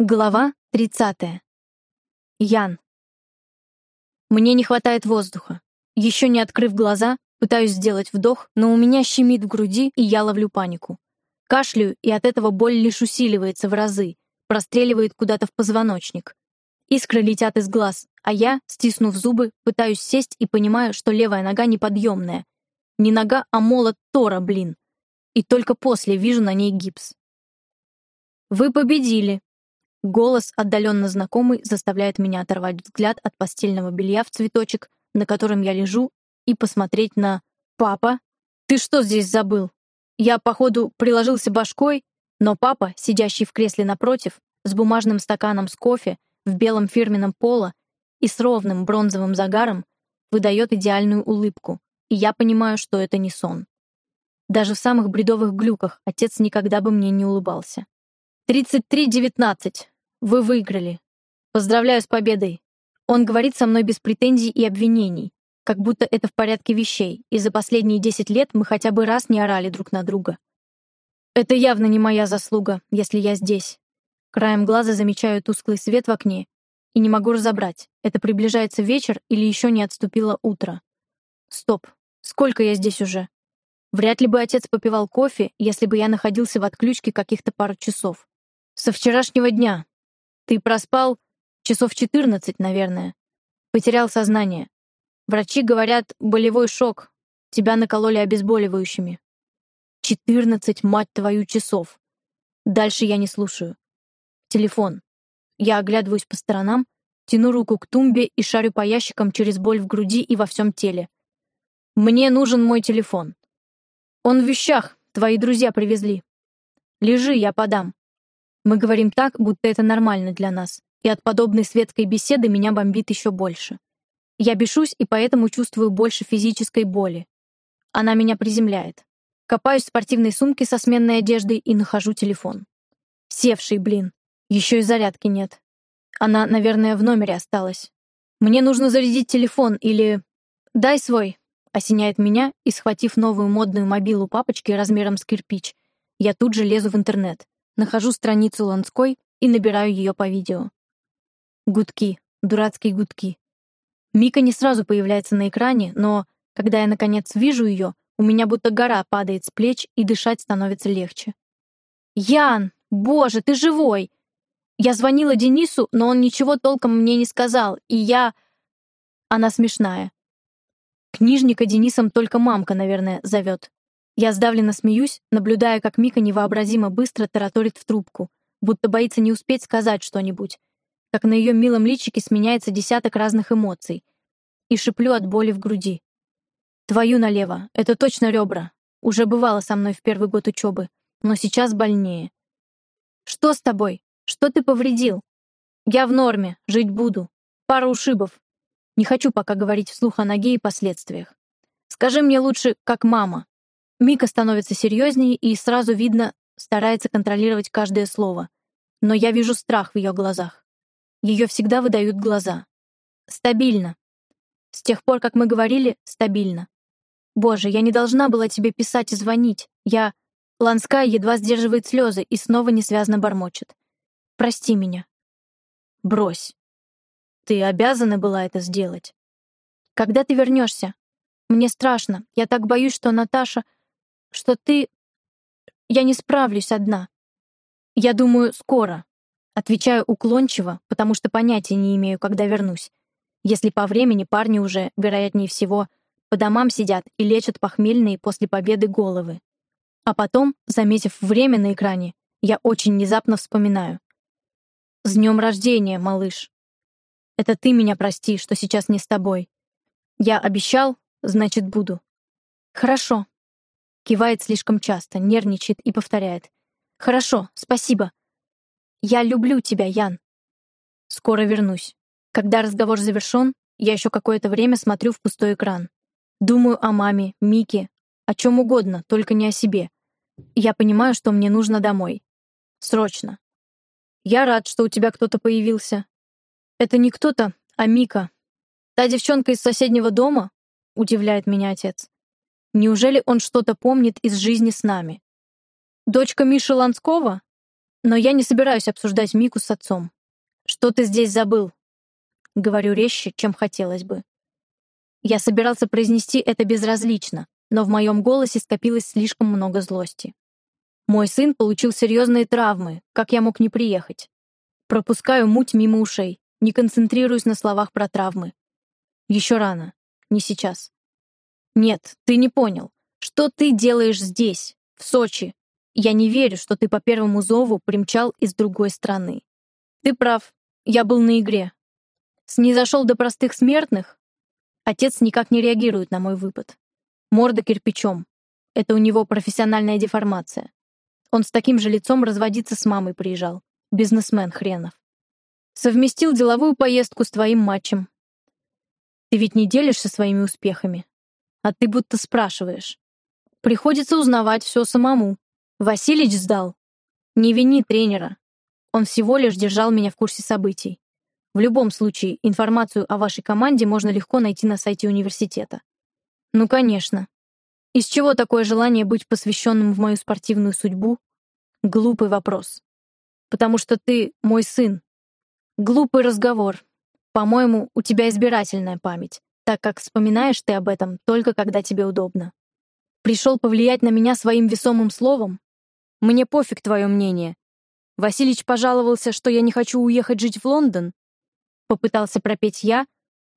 Глава 30. Ян. Мне не хватает воздуха. Еще не открыв глаза, пытаюсь сделать вдох, но у меня щемит в груди, и я ловлю панику. Кашляю, и от этого боль лишь усиливается в разы, простреливает куда-то в позвоночник. Искры летят из глаз, а я, стиснув зубы, пытаюсь сесть и понимаю, что левая нога неподъемная. Не нога, а молот Тора, блин. И только после вижу на ней гипс. «Вы победили», Голос, отдаленно знакомый, заставляет меня оторвать взгляд от постельного белья в цветочек, на котором я лежу, и посмотреть на «Папа, ты что здесь забыл?» Я, походу, приложился башкой, но папа, сидящий в кресле напротив, с бумажным стаканом с кофе, в белом фирменном поло и с ровным бронзовым загаром, выдает идеальную улыбку, и я понимаю, что это не сон. Даже в самых бредовых глюках отец никогда бы мне не улыбался. «Тридцать три девятнадцать. Вы выиграли. Поздравляю с победой. Он говорит со мной без претензий и обвинений, как будто это в порядке вещей, и за последние десять лет мы хотя бы раз не орали друг на друга. Это явно не моя заслуга, если я здесь. Краем глаза замечаю тусклый свет в окне и не могу разобрать, это приближается вечер или еще не отступило утро. Стоп, сколько я здесь уже? Вряд ли бы отец попивал кофе, если бы я находился в отключке каких-то пару часов. Со вчерашнего дня, ты проспал часов 14, наверное. Потерял сознание. Врачи говорят, болевой шок. Тебя накололи обезболивающими. 14, мать твою, часов. Дальше я не слушаю. Телефон. Я оглядываюсь по сторонам, тяну руку к тумбе и шарю по ящикам через боль в груди и во всем теле. Мне нужен мой телефон. Он в вещах, твои друзья привезли. Лежи, я подам. Мы говорим так, будто это нормально для нас, и от подобной светской беседы меня бомбит еще больше. Я бешусь и поэтому чувствую больше физической боли. Она меня приземляет. Копаюсь в спортивной сумке со сменной одеждой и нахожу телефон. Севший, блин. Еще и зарядки нет. Она, наверное, в номере осталась. Мне нужно зарядить телефон или... Дай свой, осеняет меня, и, схватив новую модную мобилу папочки размером с кирпич, я тут же лезу в интернет. Нахожу страницу Ланской и набираю ее по видео. Гудки, дурацкие гудки. Мика не сразу появляется на экране, но, когда я, наконец, вижу ее, у меня будто гора падает с плеч, и дышать становится легче. «Ян! Боже, ты живой!» Я звонила Денису, но он ничего толком мне не сказал, и я... Она смешная. Книжника Денисом только мамка, наверное, зовет. Я сдавленно смеюсь, наблюдая, как Мика невообразимо быстро тараторит в трубку, будто боится не успеть сказать что-нибудь, как на ее милом личике сменяется десяток разных эмоций, и шиплю от боли в груди. «Твою налево, это точно ребра. Уже бывало со мной в первый год учебы, но сейчас больнее». «Что с тобой? Что ты повредил?» «Я в норме, жить буду. Пара ушибов. Не хочу пока говорить вслух о ноге и последствиях. Скажи мне лучше, как мама, Мика становится серьезнее и сразу видно, старается контролировать каждое слово. Но я вижу страх в ее глазах. Ее всегда выдают глаза. Стабильно. С тех пор, как мы говорили, стабильно. Боже, я не должна была тебе писать и звонить. Я... Ланская едва сдерживает слезы и снова несвязно бормочет. Прости меня. Брось. Ты обязана была это сделать. Когда ты вернешься? Мне страшно. Я так боюсь, что Наташа что ты... Я не справлюсь одна. Я думаю, скоро. Отвечаю уклончиво, потому что понятия не имею, когда вернусь. Если по времени парни уже, вероятнее всего, по домам сидят и лечат похмельные после победы головы. А потом, заметив время на экране, я очень внезапно вспоминаю. «С днем рождения, малыш! Это ты меня прости, что сейчас не с тобой. Я обещал, значит, буду. Хорошо, Кивает слишком часто, нервничает и повторяет. «Хорошо, спасибо. Я люблю тебя, Ян. Скоро вернусь. Когда разговор завершен, я еще какое-то время смотрю в пустой экран. Думаю о маме, Мике, о чем угодно, только не о себе. Я понимаю, что мне нужно домой. Срочно. Я рад, что у тебя кто-то появился. Это не кто-то, а Мика. Та девчонка из соседнего дома? Удивляет меня отец. Неужели он что-то помнит из жизни с нами? Дочка Миши Ланского? Но я не собираюсь обсуждать Мику с отцом. Что ты здесь забыл? Говорю резче, чем хотелось бы. Я собирался произнести это безразлично, но в моем голосе скопилось слишком много злости. Мой сын получил серьезные травмы, как я мог не приехать. Пропускаю муть мимо ушей, не концентрируюсь на словах про травмы. Еще рано, не сейчас. Нет, ты не понял. Что ты делаешь здесь, в Сочи? Я не верю, что ты по первому зову примчал из другой страны. Ты прав, я был на игре. Снизошел до простых смертных? Отец никак не реагирует на мой выпад. Морда кирпичом. Это у него профессиональная деформация. Он с таким же лицом разводиться с мамой приезжал. Бизнесмен хренов. Совместил деловую поездку с твоим матчем. Ты ведь не делишься своими успехами. А ты будто спрашиваешь. Приходится узнавать все самому. Василич сдал. Не вини тренера. Он всего лишь держал меня в курсе событий. В любом случае, информацию о вашей команде можно легко найти на сайте университета. Ну, конечно. Из чего такое желание быть посвященным в мою спортивную судьбу? Глупый вопрос. Потому что ты мой сын. Глупый разговор. По-моему, у тебя избирательная память, так как вспоминаешь ты об этом только когда тебе удобно. Пришел повлиять на меня своим весомым словом? Мне пофиг твое мнение. Василич пожаловался, что я не хочу уехать жить в Лондон. Попытался пропеть я,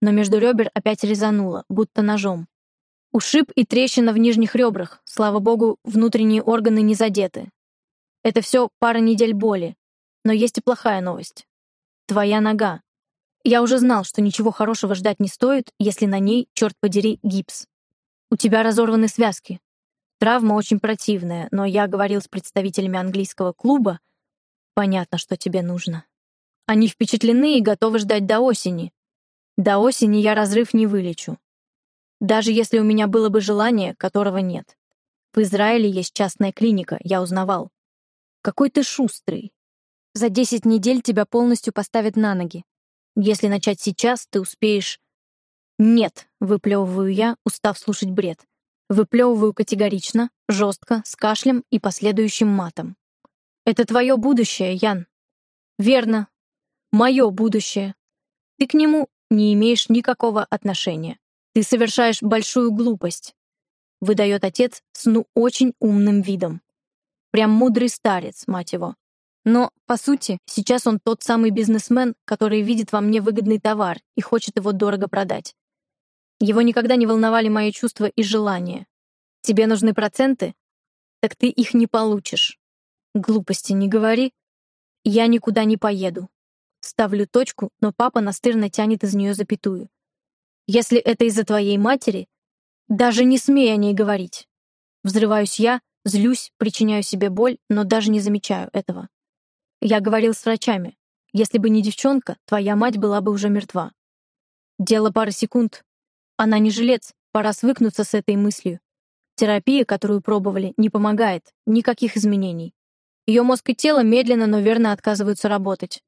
но между ребер опять резануло, будто ножом. Ушиб и трещина в нижних ребрах, слава богу, внутренние органы не задеты. Это все пара недель боли, но есть и плохая новость. Твоя нога. Я уже знал, что ничего хорошего ждать не стоит, если на ней, черт подери, гипс. У тебя разорваны связки, Травма очень противная, но я говорил с представителями английского клуба. Понятно, что тебе нужно. Они впечатлены и готовы ждать до осени. До осени я разрыв не вылечу. Даже если у меня было бы желание, которого нет. В Израиле есть частная клиника, я узнавал. Какой ты шустрый. За 10 недель тебя полностью поставят на ноги. Если начать сейчас, ты успеешь... Нет, выплевываю я, устав слушать бред. Выплевываю категорично, жестко, с кашлем и последующим матом. Это твое будущее, Ян. Верно. Мое будущее. Ты к нему не имеешь никакого отношения. Ты совершаешь большую глупость. Выдает отец с ну очень умным видом. Прям мудрый старец, мать его. Но, по сути, сейчас он тот самый бизнесмен, который видит во мне выгодный товар и хочет его дорого продать. Его никогда не волновали мои чувства и желания. Тебе нужны проценты? Так ты их не получишь. Глупости не говори. Я никуда не поеду. Ставлю точку, но папа настырно тянет из нее запятую. Если это из-за твоей матери, даже не смей о ней говорить. Взрываюсь я, злюсь, причиняю себе боль, но даже не замечаю этого. Я говорил с врачами. Если бы не девчонка, твоя мать была бы уже мертва. Дело пары секунд, она не жилец, пора свыкнуться с этой мыслью. Терапия, которую пробовали, не помогает, никаких изменений. Ее мозг и тело медленно, но верно отказываются работать.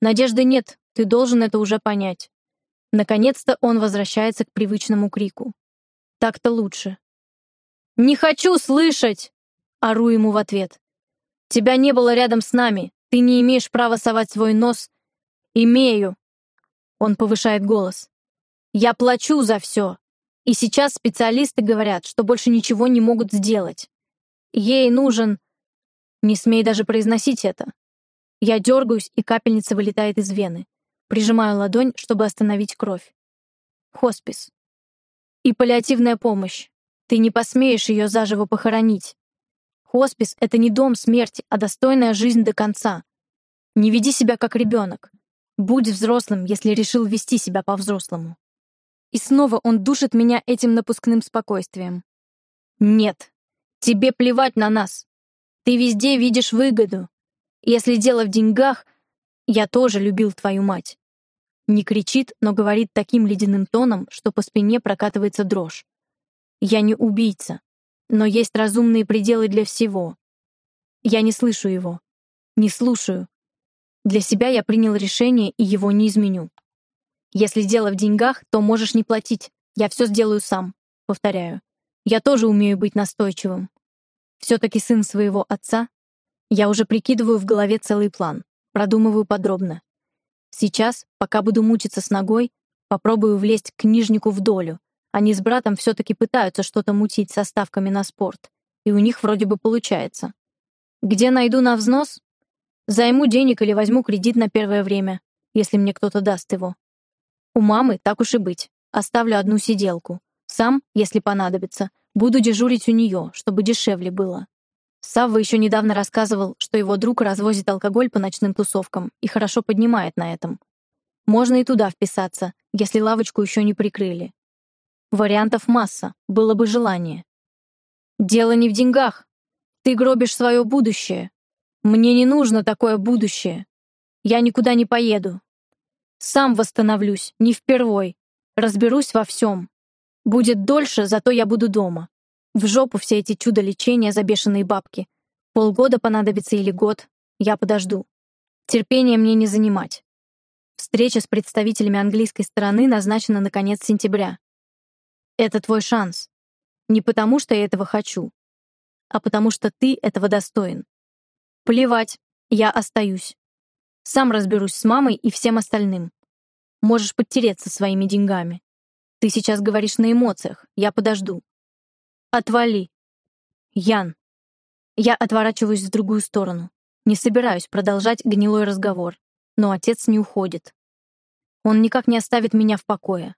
Надежды нет, ты должен это уже понять. Наконец-то он возвращается к привычному крику. Так-то лучше. «Не хочу слышать!» — ору ему в ответ. «Тебя не было рядом с нами, ты не имеешь права совать свой нос». «Имею!» Он повышает голос. Я плачу за все. И сейчас специалисты говорят, что больше ничего не могут сделать. Ей нужен... Не смей даже произносить это. Я дергаюсь, и капельница вылетает из вены. Прижимаю ладонь, чтобы остановить кровь. Хоспис. И паллиативная помощь. Ты не посмеешь ее заживо похоронить. Хоспис — это не дом смерти, а достойная жизнь до конца. Не веди себя как ребенок. Будь взрослым, если решил вести себя по-взрослому. И снова он душит меня этим напускным спокойствием. «Нет, тебе плевать на нас. Ты везде видишь выгоду. Если дело в деньгах, я тоже любил твою мать». Не кричит, но говорит таким ледяным тоном, что по спине прокатывается дрожь. «Я не убийца, но есть разумные пределы для всего. Я не слышу его. Не слушаю. Для себя я принял решение и его не изменю. Если дело в деньгах, то можешь не платить. Я все сделаю сам. Повторяю. Я тоже умею быть настойчивым. Все-таки сын своего отца. Я уже прикидываю в голове целый план, продумываю подробно. Сейчас, пока буду мучиться с ногой, попробую влезть к книжнику в долю. Они с братом все-таки пытаются что-то мутить со ставками на спорт, и у них вроде бы получается. Где найду на взнос? Займу денег или возьму кредит на первое время, если мне кто-то даст его. У мамы так уж и быть. Оставлю одну сиделку. Сам, если понадобится, буду дежурить у нее, чтобы дешевле было. Савва еще недавно рассказывал, что его друг развозит алкоголь по ночным тусовкам и хорошо поднимает на этом. Можно и туда вписаться, если лавочку еще не прикрыли. Вариантов масса, было бы желание. Дело не в деньгах. Ты гробишь свое будущее. Мне не нужно такое будущее. Я никуда не поеду. Сам восстановлюсь, не впервой. Разберусь во всем. Будет дольше, зато я буду дома. В жопу все эти чудо-лечения за бешеные бабки. Полгода понадобится или год. Я подожду. Терпение мне не занимать. Встреча с представителями английской стороны назначена на конец сентября. Это твой шанс. Не потому, что я этого хочу, а потому что ты этого достоин. Плевать, я остаюсь. Сам разберусь с мамой и всем остальным. Можешь подтереться своими деньгами. Ты сейчас говоришь на эмоциях, я подожду. Отвали. Ян. Я отворачиваюсь в другую сторону. Не собираюсь продолжать гнилой разговор. Но отец не уходит. Он никак не оставит меня в покое.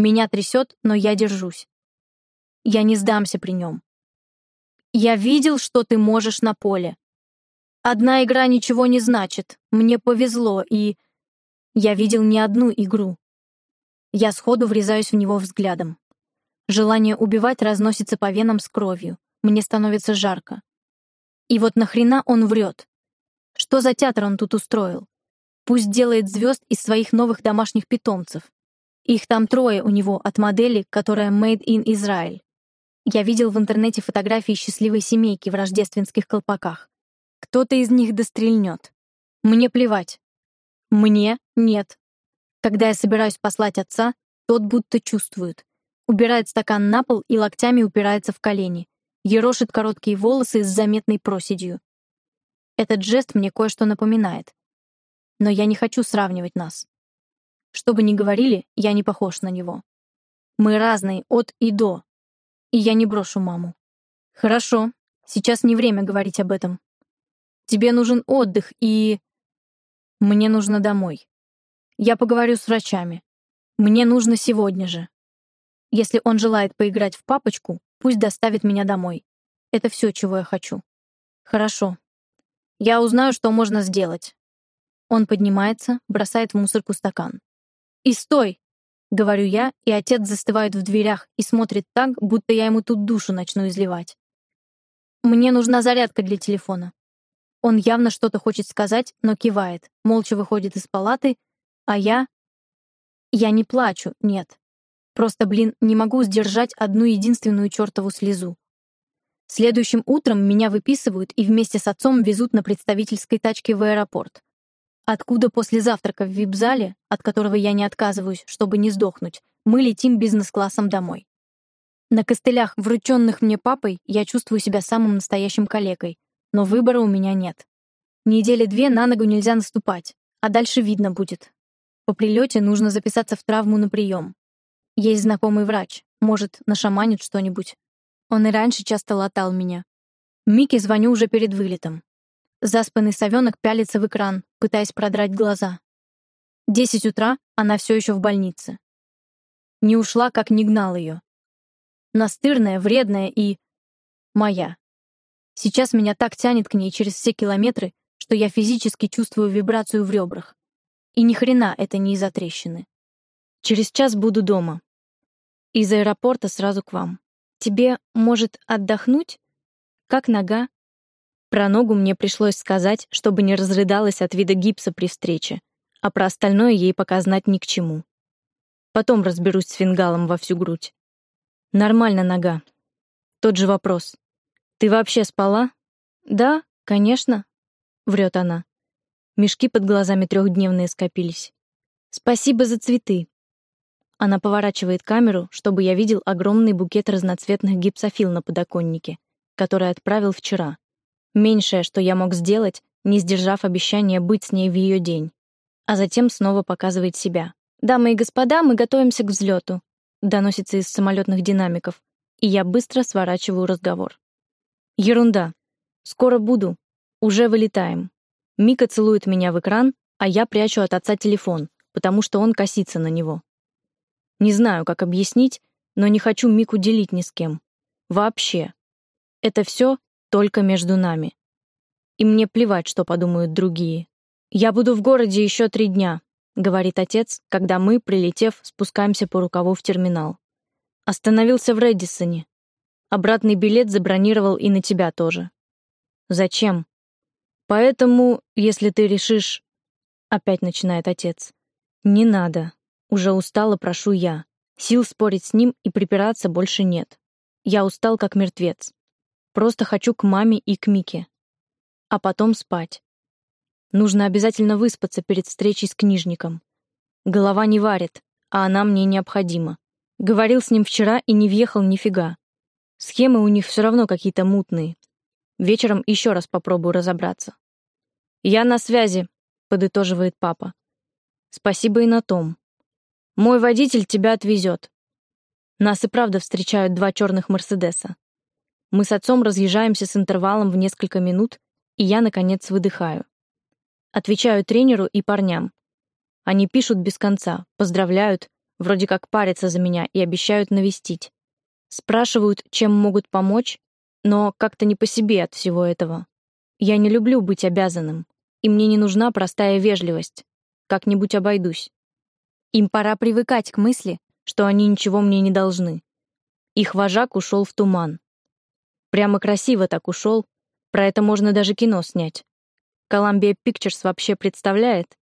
Меня трясет, но я держусь. Я не сдамся при нем. Я видел, что ты можешь на поле. Одна игра ничего не значит. Мне повезло, и... Я видел не одну игру. Я сходу врезаюсь в него взглядом. Желание убивать разносится по венам с кровью. Мне становится жарко. И вот нахрена он врет? Что за театр он тут устроил? Пусть делает звезд из своих новых домашних питомцев. Их там трое у него от модели, которая made in Israel. Я видел в интернете фотографии счастливой семейки в рождественских колпаках. Кто-то из них дострельнет. Мне плевать. Мне нет. Когда я собираюсь послать отца, тот будто чувствует убирает стакан на пол и локтями упирается в колени, ерошит короткие волосы с заметной проседью. Этот жест мне кое-что напоминает. Но я не хочу сравнивать нас. Что бы ни говорили, я не похож на него. Мы разные от и до. И я не брошу маму. Хорошо, сейчас не время говорить об этом. Тебе нужен отдых и... Мне нужно домой. Я поговорю с врачами. Мне нужно сегодня же. Если он желает поиграть в папочку, пусть доставит меня домой. Это все, чего я хочу. Хорошо. Я узнаю, что можно сделать. Он поднимается, бросает в мусорку стакан. «И стой!» — говорю я, и отец застывает в дверях и смотрит так, будто я ему тут душу начну изливать. «Мне нужна зарядка для телефона». Он явно что-то хочет сказать, но кивает, молча выходит из палаты, а я... Я не плачу, нет. Просто, блин, не могу сдержать одну единственную чертову слезу. Следующим утром меня выписывают и вместе с отцом везут на представительской тачке в аэропорт. Откуда после завтрака в вип-зале, от которого я не отказываюсь, чтобы не сдохнуть, мы летим бизнес-классом домой. На костылях, врученных мне папой, я чувствую себя самым настоящим калекой, но выбора у меня нет. Недели две на ногу нельзя наступать, а дальше видно будет. По прилете нужно записаться в травму на прием. Есть знакомый врач, может, нашаманит что-нибудь. Он и раньше часто латал меня. Мике звоню уже перед вылетом. Заспанный совенок пялится в экран, пытаясь продрать глаза. Десять утра, она все еще в больнице. Не ушла, как не гнал ее. Настырная, вредная и... моя. Сейчас меня так тянет к ней через все километры, что я физически чувствую вибрацию в ребрах. И ни хрена это не из-за трещины. Через час буду дома. Из аэропорта сразу к вам. Тебе, может, отдохнуть? Как нога? Про ногу мне пришлось сказать, чтобы не разрыдалась от вида гипса при встрече, а про остальное ей пока знать ни к чему. Потом разберусь с фингалом во всю грудь. Нормально нога. Тот же вопрос. Ты вообще спала? Да, конечно, врет она. Мешки под глазами трехдневные скопились. Спасибо за цветы. Она поворачивает камеру, чтобы я видел огромный букет разноцветных гипсофил на подоконнике, который отправил вчера. Меньшее, что я мог сделать, не сдержав обещания быть с ней в ее день. А затем снова показывает себя. «Дамы и господа, мы готовимся к взлету», доносится из самолетных динамиков, и я быстро сворачиваю разговор. Ерунда. Скоро буду. Уже вылетаем. Мика целует меня в экран, а я прячу от отца телефон, потому что он косится на него. Не знаю, как объяснить, но не хочу Мику делить ни с кем. Вообще. Это все только между нами. И мне плевать, что подумают другие. «Я буду в городе еще три дня», — говорит отец, когда мы, прилетев, спускаемся по рукаву в терминал. «Остановился в Редисоне. Обратный билет забронировал и на тебя тоже». «Зачем?» «Поэтому, если ты решишь...» — опять начинает отец. «Не надо. Уже устала, прошу я. Сил спорить с ним и припираться больше нет. Я устал, как мертвец. Просто хочу к маме и к Мике. А потом спать. Нужно обязательно выспаться перед встречей с книжником. Голова не варит, а она мне необходима. Говорил с ним вчера и не въехал нифига. Схемы у них все равно какие-то мутные. Вечером еще раз попробую разобраться. «Я на связи», — подытоживает папа. «Спасибо и на том. Мой водитель тебя отвезет». Нас и правда встречают два черных «Мерседеса». Мы с отцом разъезжаемся с интервалом в несколько минут, и я, наконец, выдыхаю. Отвечаю тренеру и парням. Они пишут без конца, поздравляют, вроде как парятся за меня и обещают навестить. Спрашивают, чем могут помочь, но как-то не по себе от всего этого. Я не люблю быть обязанным, и мне не нужна простая вежливость. Как-нибудь обойдусь. Им пора привыкать к мысли, что они ничего мне не должны. Их вожак ушел в туман. Прямо красиво так ушел, про это можно даже кино снять. Columbia Pictures вообще представляет?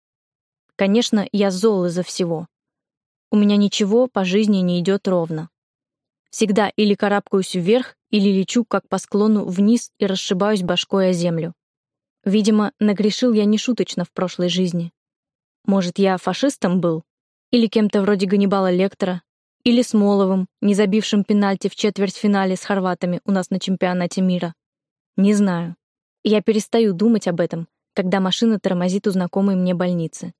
Конечно, я зол из-за всего. У меня ничего по жизни не идет ровно. Всегда или карабкаюсь вверх, или лечу как по склону вниз и расшибаюсь башкой о землю. Видимо, нагрешил я нешуточно в прошлой жизни. Может, я фашистом был? Или кем-то вроде Ганнибала Лектора? Или Смоловым, не забившим пенальти в четвертьфинале с хорватами у нас на чемпионате мира? Не знаю. Я перестаю думать об этом, когда машина тормозит у знакомой мне больницы.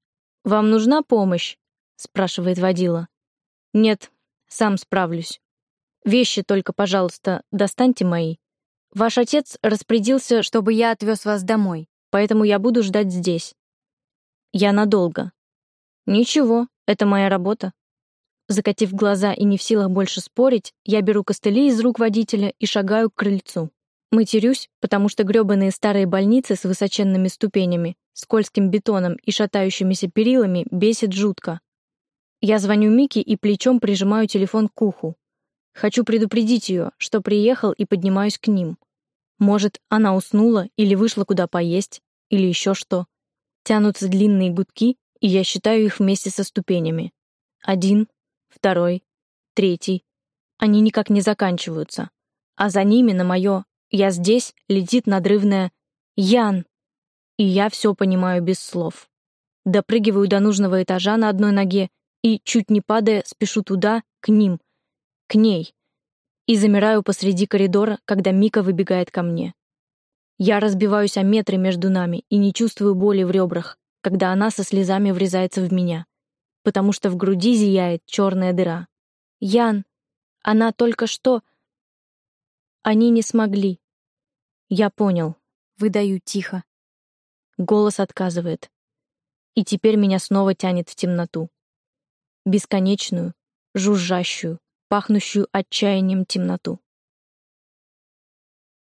«Вам нужна помощь?» — спрашивает водила. «Нет, сам справлюсь. Вещи только, пожалуйста, достаньте мои. Ваш отец распорядился, чтобы я отвез вас домой, поэтому я буду ждать здесь. Я надолго. Ничего, это моя работа. Закатив глаза и не в силах больше спорить, я беру костыли из рук водителя и шагаю к крыльцу. Матерюсь, потому что грёбаные старые больницы с высоченными ступенями, скользким бетоном и шатающимися перилами бесит жутко. Я звоню Мике и плечом прижимаю телефон к уху. Хочу предупредить ее, что приехал и поднимаюсь к ним. Может, она уснула или вышла куда поесть, или еще что. Тянутся длинные гудки, и я считаю их вместе со ступенями. Один, второй, третий. Они никак не заканчиваются. А за ними на мое я здесь, летит надрывная «Ян!» И я все понимаю без слов. Допрыгиваю до нужного этажа на одной ноге и, чуть не падая, спешу туда, к ним, к ней. И замираю посреди коридора, когда Мика выбегает ко мне. Я разбиваюсь о метры между нами и не чувствую боли в ребрах, когда она со слезами врезается в меня, потому что в груди зияет черная дыра. «Ян, она только что...» Они не смогли. Я понял. Выдаю тихо. Голос отказывает. И теперь меня снова тянет в темноту. Бесконечную, жужжащую, пахнущую отчаянием темноту.